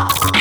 house.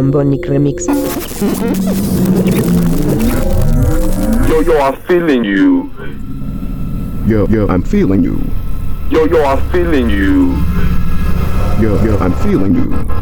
Bombonic Remix. Yo, yo, I'm feeling you. Yo, yo, I'm feeling you. Yo, yo, I'm feeling you. Yo, yo, I'm feeling you.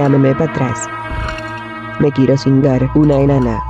Llámeme para atrás. Me quiero cingar una enana.